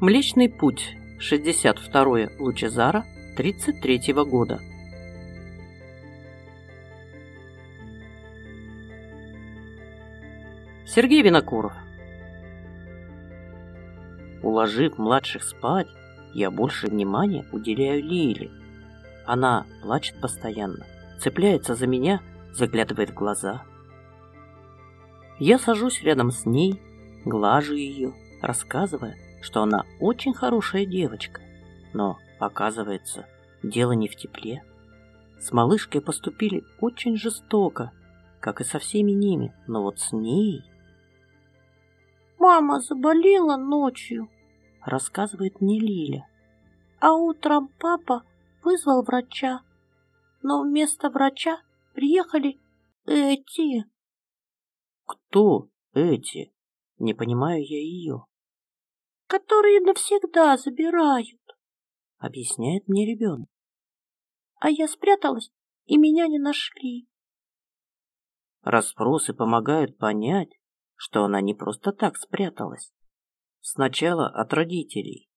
Млечный путь, 62 Лучезара, 33 года. Сергей Винокуров. Уложив младших спать, я больше внимания уделяю Лиле. Она плачет постоянно, цепляется за меня, заглядывает в глаза. Я сажусь рядом с ней, глажу ее, рассказывая, что она очень хорошая девочка. Но, оказывается, дело не в тепле. С малышкой поступили очень жестоко, как и со всеми ними, но вот с ней... «Мама заболела ночью», — рассказывает мне Лиля. «А утром папа вызвал врача, но вместо врача приехали эти...» «Кто эти?» Не понимаю я ее которые навсегда забирают, — объясняет мне ребенок. А я спряталась, и меня не нашли. Расспросы помогают понять, что она не просто так спряталась. Сначала от родителей.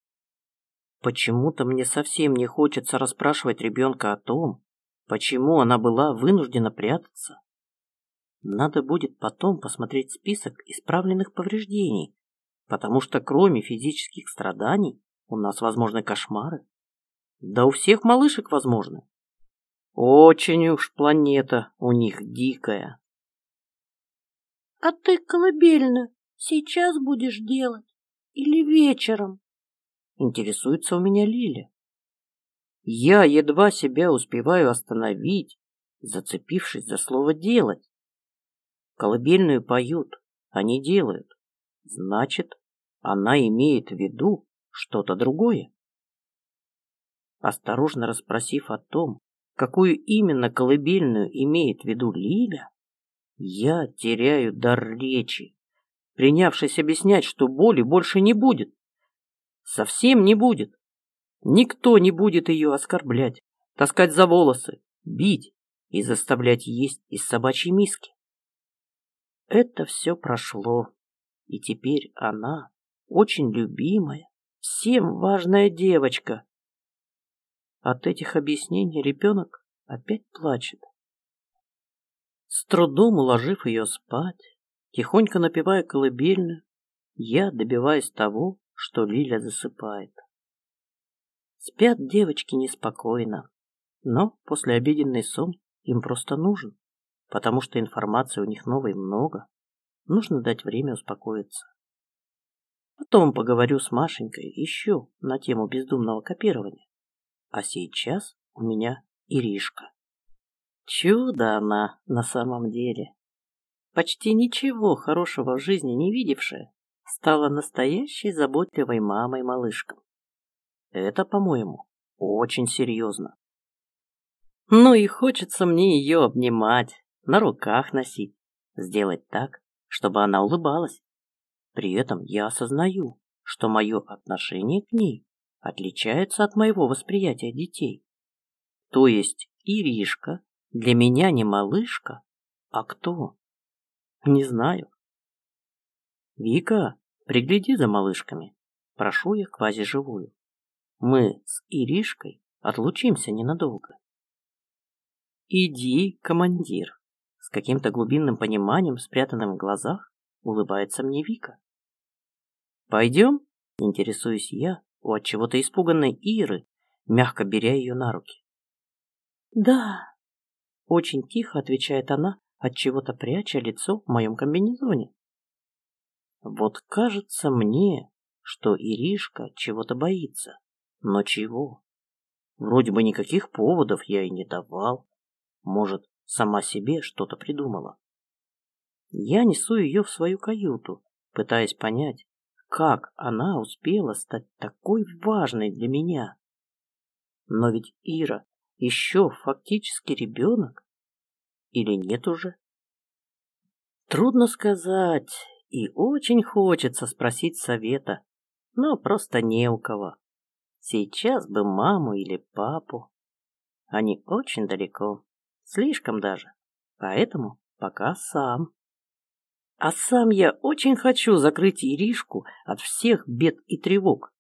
Почему-то мне совсем не хочется расспрашивать ребенка о том, почему она была вынуждена прятаться. Надо будет потом посмотреть список исправленных повреждений потому что кроме физических страданий у нас возможны кошмары. Да у всех малышек возможны. Очень уж планета у них дикая. — А ты колыбельную сейчас будешь делать или вечером? — интересуется у меня Лиля. Я едва себя успеваю остановить, зацепившись за слово «делать». Колыбельную поют, они делают. Значит, она имеет в виду что-то другое. Осторожно расспросив о том, какую именно колыбельную имеет в виду Лиля, я теряю дар речи, принявшись объяснять, что боли больше не будет. Совсем не будет. Никто не будет ее оскорблять, таскать за волосы, бить и заставлять есть из собачьей миски. Это все прошло, и теперь она очень любимая, всем важная девочка. От этих объяснений ребенок опять плачет. С трудом уложив ее спать, тихонько напевая колыбельную, я добиваюсь того, что Лиля засыпает. Спят девочки неспокойно, но после обеденный сон им просто нужен, потому что информации у них новой много. Нужно дать время успокоиться. Потом поговорю с Машенькой еще на тему бездумного копирования. А сейчас у меня Иришка. Чудо она на самом деле. Почти ничего хорошего в жизни не видевшая, стала настоящей заботливой мамой малышкам. Это, по-моему, очень серьезно. Ну и хочется мне ее обнимать, на руках носить, сделать так, чтобы она улыбалась. При этом я осознаю, что мое отношение к ней отличается от моего восприятия детей. То есть Иришка для меня не малышка, а кто? Не знаю. Вика, пригляди за малышками. Прошу я квазиживую. Мы с Иришкой отлучимся ненадолго. Иди, командир. С каким-то глубинным пониманием, спрятанным в глазах, улыбается мне Вика. Пойдем? Интересуюсь я у от чего-то испуганной Иры, мягко беря ее на руки. Да, очень тихо отвечает она, от чего-то пряча лицо в моем комбинезоне. Вот кажется мне, что Иришка чего-то боится. Но чего? Вроде бы никаких поводов я и не давал. Может, сама себе что-то придумала. Я несу ее в свою каюту, пытаясь понять, как она успела стать такой важной для меня. Но ведь Ира еще фактически ребенок. Или нет уже? Трудно сказать, и очень хочется спросить совета, но просто не у кого. Сейчас бы маму или папу. Они очень далеко, слишком даже, поэтому пока сам. А сам я очень хочу закрыть Иришку от всех бед и тревог,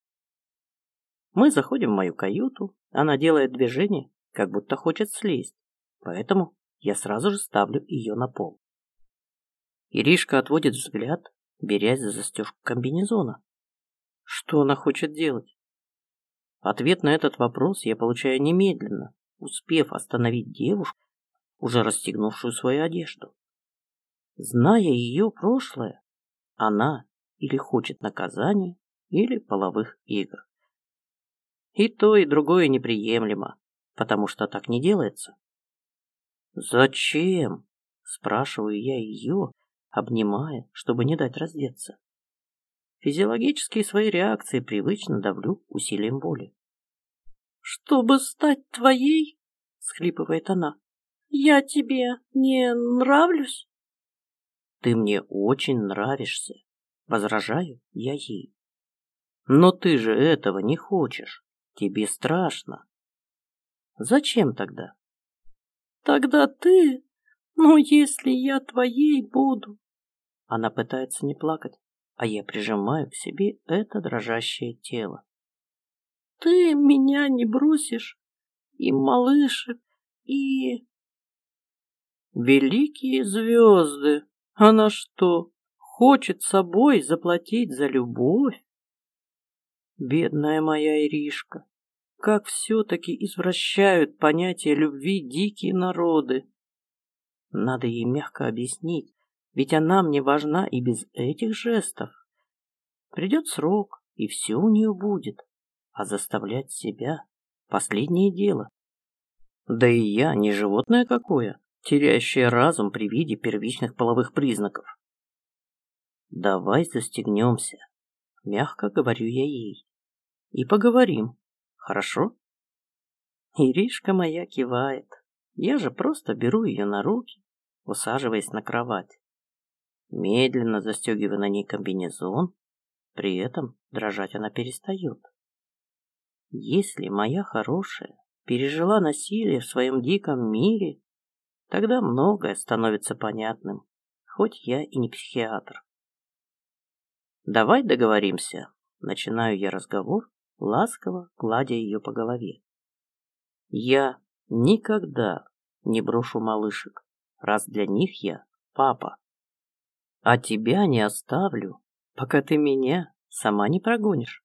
Мы заходим в мою каюту, она делает движение, как будто хочет слезть, поэтому я сразу же ставлю ее на пол. Иришка отводит взгляд, берясь за застежку комбинезона. Что она хочет делать? Ответ на этот вопрос я получаю немедленно, успев остановить девушку, уже расстегнувшую свою одежду. Зная ее прошлое, она или хочет наказания, или половых игр. И то, и другое неприемлемо, потому что так не делается. «Зачем?» – спрашиваю я ее, обнимая, чтобы не дать раздеться. Физиологические свои реакции привычно давлю усилием воли. «Чтобы стать твоей?» – схлипывает она. «Я тебе не нравлюсь?» «Ты мне очень нравишься», – возражаю я ей. «Но ты же этого не хочешь. Тебе страшно». «Зачем тогда?» «Тогда ты, ну, если я твоей буду». Она пытается не плакать, а я прижимаю к себе это дрожащее тело. «Ты меня не бросишь, и малышек, и...» «Великие звезды!» Она что, хочет собой заплатить за любовь? Бедная моя Иришка, как все-таки извращают понятие любви дикие народы. Надо ей мягко объяснить, ведь она мне важна и без этих жестов. Придет срок, и все у нее будет, а заставлять себя — последнее дело. Да и я не животное какое, теряющая разум при виде первичных половых признаков. «Давай застегнемся», — мягко говорю я ей, — «и поговорим, хорошо?» Иришка моя кивает. Я же просто беру ее на руки, усаживаясь на кровать. Медленно застегиваю на ней комбинезон, при этом дрожать она перестает. Если моя хорошая пережила насилие в своем диком мире, Тогда многое становится понятным, хоть я и не психиатр. Давай договоримся. Начинаю я разговор, ласково гладя ее по голове. Я никогда не брошу малышек, раз для них я папа. А тебя не оставлю, пока ты меня сама не прогонишь.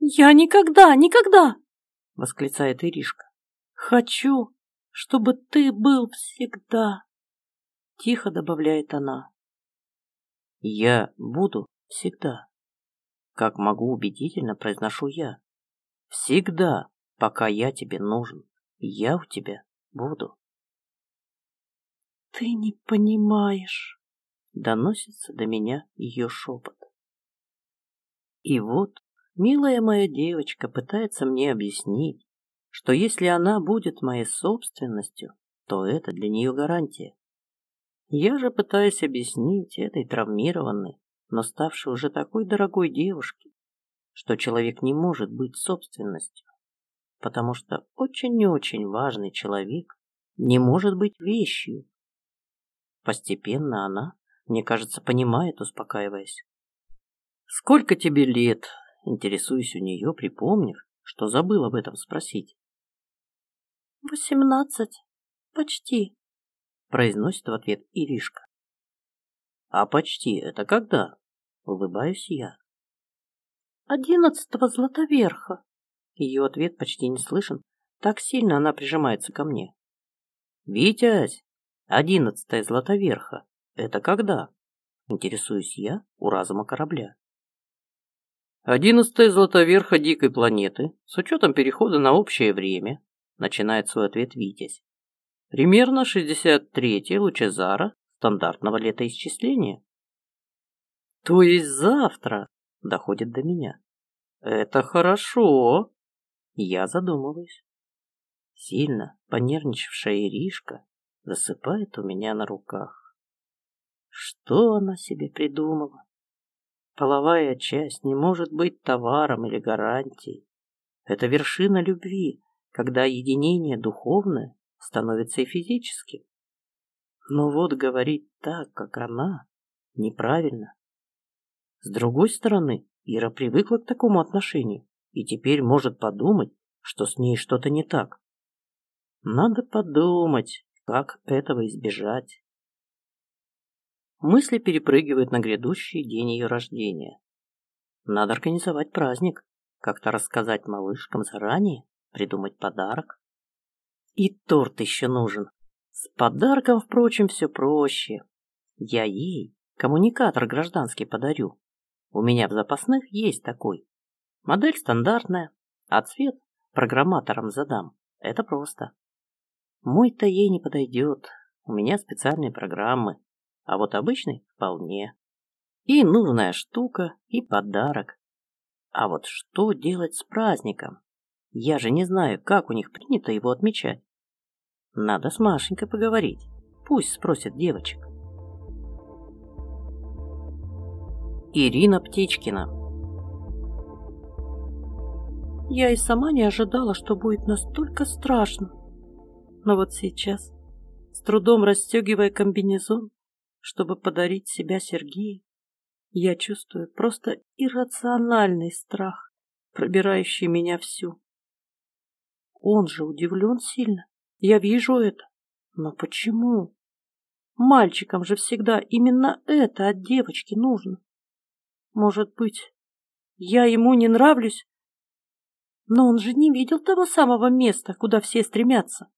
«Я никогда, никогда!» — восклицает Иришка. «Хочу, чтобы ты был всегда, — тихо добавляет она. Я буду всегда. Как могу убедительно произношу я. Всегда, пока я тебе нужен, я у тебя буду. Ты не понимаешь, доносится до меня ее шепот. И вот, милая моя девочка пытается мне объяснить, что если она будет моей собственностью, то это для нее гарантия. Я же пытаюсь объяснить этой травмированной, но ставшей уже такой дорогой девушке, что человек не может быть собственностью, потому что очень и очень важный человек не может быть вещью. Постепенно она, мне кажется, понимает, успокаиваясь. «Сколько тебе лет?» – интересуюсь у нее, припомнив, что забыл об этом спросить. «Восемнадцать. Почти», — произносит в ответ Иришка. «А почти это когда?» — улыбаюсь я. «Одиннадцатого Златоверха». Ее ответ почти не слышен, так сильно она прижимается ко мне. «Витязь, одиннадцатая Златоверха. Это когда?» — интересуюсь я у разума корабля. Одиннадцатая Златоверха дикой планеты, с учетом перехода на общее время, начинает свой ответ Витязь. Примерно 63-е Лучезара стандартного летоисчисления. То есть завтра доходит до меня. Это хорошо. Я задумываюсь. Сильно понервничавшая Иришка засыпает у меня на руках. Что она себе придумала? Половая часть не может быть товаром или гарантией. Это вершина любви, когда единение духовное становится и физическим. Но вот говорить так, как она, неправильно. С другой стороны, Ира привыкла к такому отношению и теперь может подумать, что с ней что-то не так. Надо подумать, как этого избежать. Мысли перепрыгивают на грядущий день ее рождения. Надо организовать праздник, как-то рассказать малышкам заранее, придумать подарок. И торт еще нужен. С подарком, впрочем, все проще. Я ей коммуникатор гражданский подарю. У меня в запасных есть такой. Модель стандартная, а цвет программатором задам. Это просто. Мой-то ей не подойдет. У меня специальные программы. А вот обычный вполне. И нужная штука, и подарок. А вот что делать с праздником? Я же не знаю, как у них принято его отмечать. Надо с Машенькой поговорить. Пусть спросят девочек. Ирина Птичкина Я и сама не ожидала, что будет настолько страшно. Но вот сейчас, с трудом расстегивая комбинезон, чтобы подарить себя Сергею, я чувствую просто иррациональный страх, пробирающий меня всю. Он же удивлен сильно. Я вижу это. Но почему? Мальчикам же всегда именно это от девочки нужно. Может быть, я ему не нравлюсь? Но он же не видел того самого места, куда все стремятся.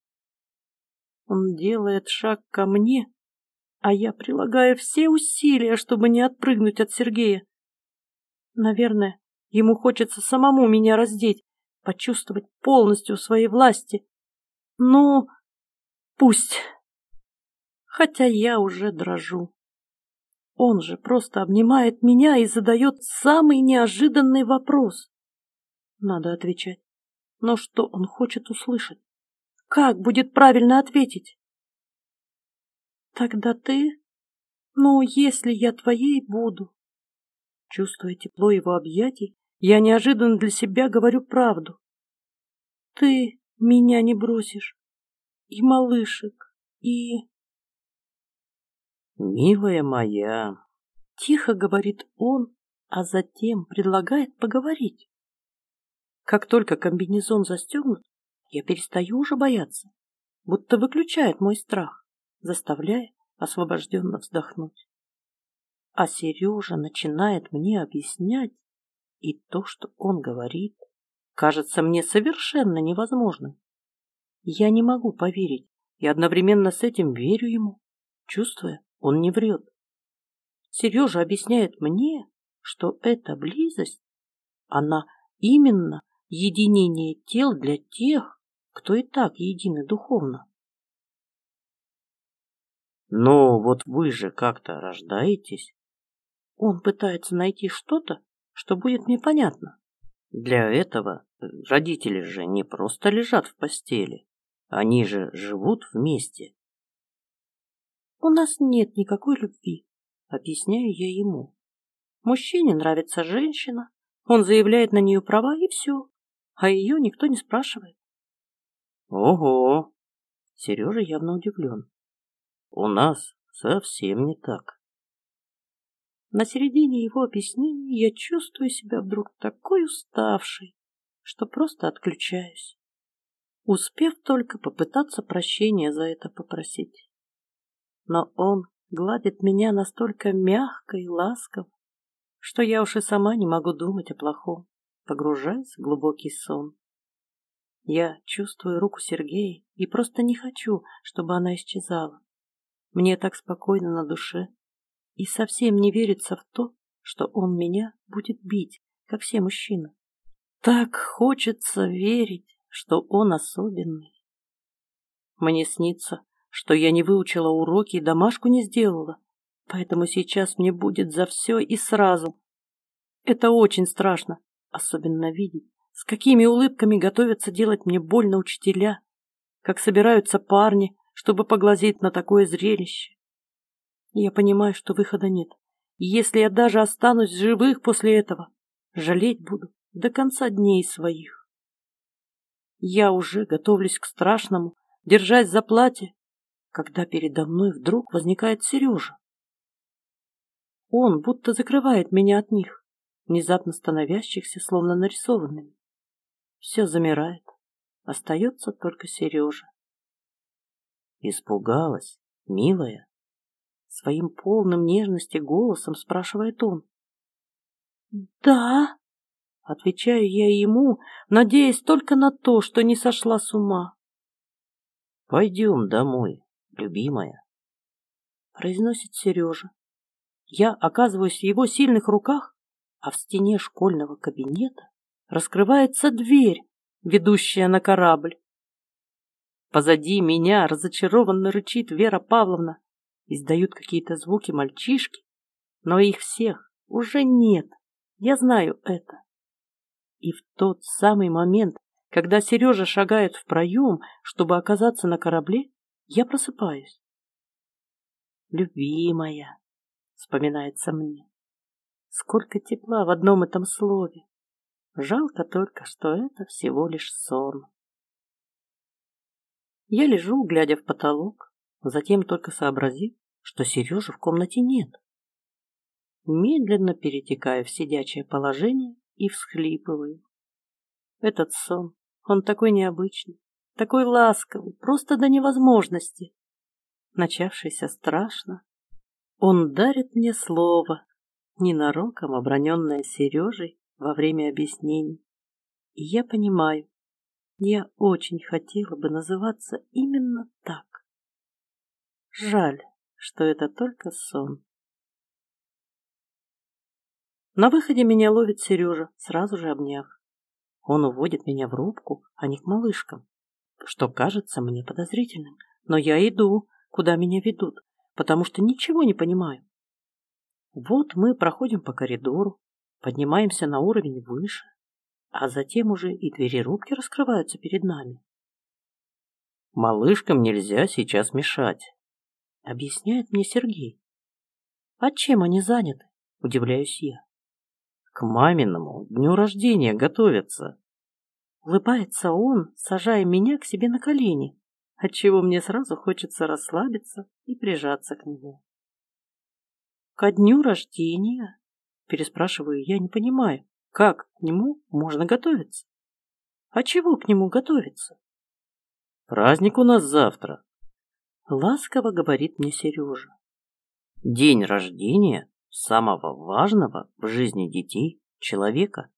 Он делает шаг ко мне, а я прилагаю все усилия, чтобы не отпрыгнуть от Сергея. Наверное, ему хочется самому меня раздеть, почувствовать полностью своей власти. Ну, пусть. Хотя я уже дрожу. Он же просто обнимает меня и задает самый неожиданный вопрос. Надо отвечать. Но что он хочет услышать? Как будет правильно ответить? Тогда ты... Ну, если я твоей буду. Чувствуя тепло его объятий, я неожиданно для себя говорю правду. Ты меня не бросишь. И малышек, и... «Милая моя!» — тихо говорит он, а затем предлагает поговорить. Как только комбинезон застегнут, я перестаю уже бояться, будто выключает мой страх, заставляя освобожденно вздохнуть. А Сережа начинает мне объяснять, и то, что он говорит, кажется мне совершенно невозможным. Я не могу поверить, и одновременно с этим верю ему, чувствуя, он не врет. Сережа объясняет мне, что эта близость, она именно единение тел для тех, кто и так едины духовно. Но вот вы же как-то рождаетесь. Он пытается найти что-то, что будет мне понятно. Для этого родители же не просто лежат в постели. Они же живут вместе. У нас нет никакой любви, объясняю я ему. Мужчине нравится женщина, он заявляет на нее права и все а ее никто не спрашивает. Ого! Сережа явно удивлен. У нас совсем не так. На середине его объяснений я чувствую себя вдруг такой уставшей, что просто отключаюсь, успев только попытаться прощения за это попросить. Но он гладит меня настолько мягко и ласково, что я уж и сама не могу думать о плохом погружаясь в глубокий сон. Я чувствую руку Сергея и просто не хочу, чтобы она исчезала. Мне так спокойно на душе, и совсем не верится в то, что он меня будет бить, как все мужчины. Так хочется верить, что он особенный. Мне снится, что я не выучила уроки и домашку не сделала, поэтому сейчас мне будет за все и сразу. Это очень страшно, Особенно видеть, с какими улыбками готовятся делать мне больно учителя, как собираются парни, чтобы поглазеть на такое зрелище. Я понимаю, что выхода нет. И если я даже останусь живых после этого, жалеть буду до конца дней своих. Я уже готовлюсь к страшному, держась за платье, когда передо мной вдруг возникает Сережа. Он будто закрывает меня от них внезапно становящихся словно нарисованными. все замирает. Остается только Сережа. Испугалась, милая? Своим полным нежности голосом спрашивает он. Да, отвечаю я ему, надеясь только на то, что не сошла с ума. Пойдем домой, любимая, произносит Сережа. Я оказываюсь в его сильных руках, а в стене школьного кабинета раскрывается дверь, ведущая на корабль. Позади меня разочарованно рычит Вера Павловна. Издают какие-то звуки мальчишки, но их всех уже нет. Я знаю это. И в тот самый момент, когда Сережа шагает в проем, чтобы оказаться на корабле, я просыпаюсь. «Любимая», — вспоминается мне. Сколько тепла в одном этом слове. Жалко только, что это всего лишь сон. Я лежу, глядя в потолок, затем только сообразив, что Сережи в комнате нет. Медленно перетекаю в сидячее положение и всхлипываю. Этот сон, он такой необычный, такой ласковый, просто до невозможности. Начавшийся страшно. Он дарит мне слово, ненароком оброненное Сережей во время объяснений. И я понимаю, я очень хотела бы называться именно так. Жаль, что это только сон. На выходе меня ловит Сережа, сразу же обняв. Он уводит меня в рубку, а не к малышкам, что кажется мне подозрительным. Но я иду, куда меня ведут, потому что ничего не понимаю. Вот мы проходим по коридору, поднимаемся на уровень выше, а затем уже и двери рубки раскрываются перед нами. «Малышкам нельзя сейчас мешать», — объясняет мне Сергей. «А чем они заняты?» — удивляюсь я. «К маминому дню рождения готовятся». Улыбается он, сажая меня к себе на колени, отчего мне сразу хочется расслабиться и прижаться к нему. «Ко дню рождения?» — переспрашиваю я, не понимаю. Как к нему можно готовиться? А чего к нему готовиться? Праздник у нас завтра. Ласково говорит мне Сережа. День рождения самого важного в жизни детей человека.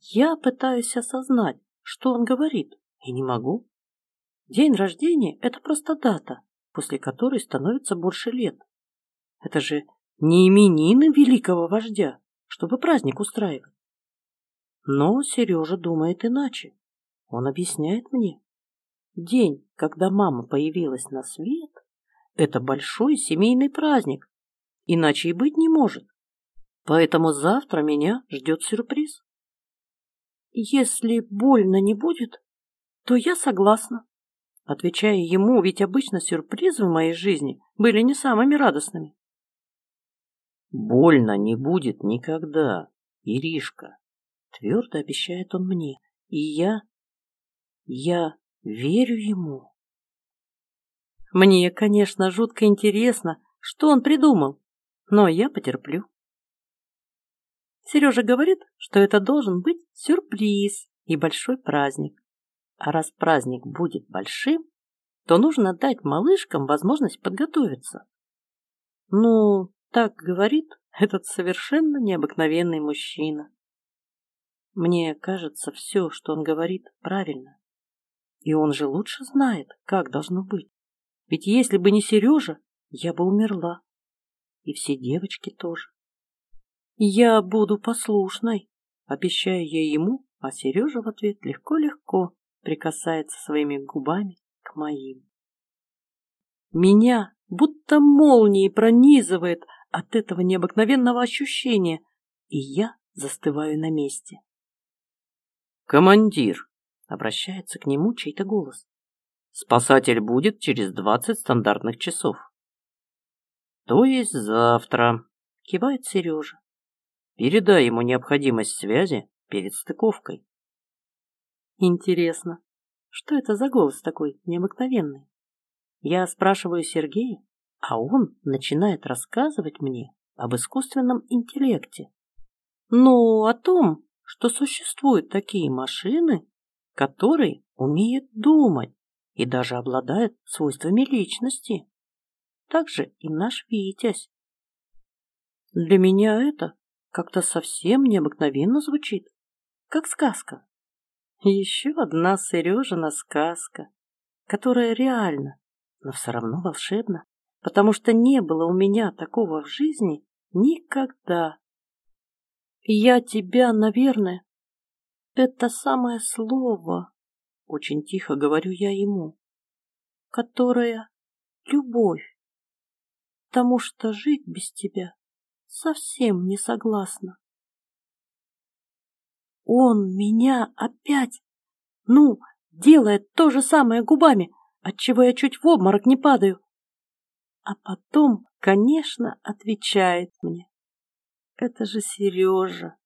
Я пытаюсь осознать, что он говорит, и не могу. День рождения – это просто дата, после которой становится больше лет. Это же не именины великого вождя, чтобы праздник устраивать. Но Сережа думает иначе. Он объясняет мне. День, когда мама появилась на свет, это большой семейный праздник, иначе и быть не может. Поэтому завтра меня ждет сюрприз. Если больно не будет, то я согласна. Отвечая ему, ведь обычно сюрпризы в моей жизни были не самыми радостными. Больно не будет никогда, Иришка. Твердо обещает он мне. И я... Я верю ему. Мне, конечно, жутко интересно, что он придумал, но я потерплю. Сережа говорит, что это должен быть сюрприз и большой праздник. А раз праздник будет большим, то нужно дать малышкам возможность подготовиться. Ну, так говорит этот совершенно необыкновенный мужчина. Мне кажется, все, что он говорит, правильно. И он же лучше знает, как должно быть. Ведь если бы не Сережа, я бы умерла. И все девочки тоже. Я буду послушной, обещаю я ему, а Сережа в ответ легко-легко прикасается своими губами к моим. Меня будто молнией пронизывает от этого необыкновенного ощущения, и я застываю на месте. «Командир!» — обращается к нему чей-то голос. «Спасатель будет через двадцать стандартных часов». «То есть завтра», — кивает Сережа. «Передай ему необходимость связи перед стыковкой». Интересно, что это за голос такой необыкновенный? Я спрашиваю Сергея, а он начинает рассказывать мне об искусственном интеллекте. Ну, о том, что существуют такие машины, которые умеют думать и даже обладают свойствами личности. Так же и наш Витязь. Для меня это как-то совсем необыкновенно звучит, как сказка. Еще одна Сережина сказка, которая реальна, но все равно волшебна, потому что не было у меня такого в жизни никогда. Я тебя, наверное, это самое слово, очень тихо говорю я ему, которое любовь, потому что жить без тебя совсем не согласна. Он меня опять, ну, делает то же самое губами, отчего я чуть в обморок не падаю. А потом, конечно, отвечает мне. Это же Сережа.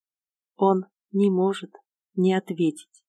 Он не может не ответить.